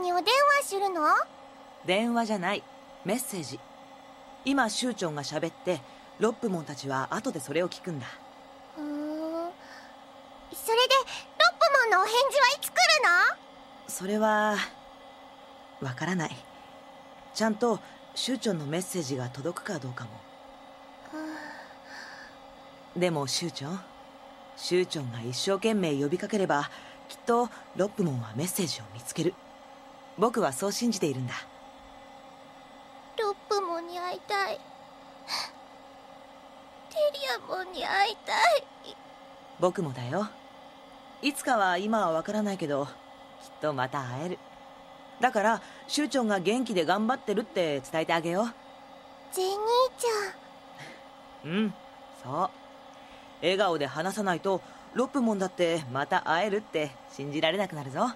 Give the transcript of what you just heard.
にお電話するの？電話じゃない。メッセージ。今シューチョンが喋ってロップモンたちは後でそれを聞くんだ。ふーん。それでロップモンのお返事はいつ来るそれはわからない。ちゃんとシューチョンのメッセージが届くかどうかも。のでもシューチョンシューチョンが一生懸命呼びかければきっとロップモンはメッセージを見つける僕はそう信じているんだ。ロップモンに会いたい。テリアモンに会いたい。僕もだよ。いつかは今はわからないけどきっとまた会える。だからシューチョンが元気で頑張ってるって伝えてあげよゼニーちううんそう。笑顔で話さないとロップモンだってまた会えるって信じられなくなるぞ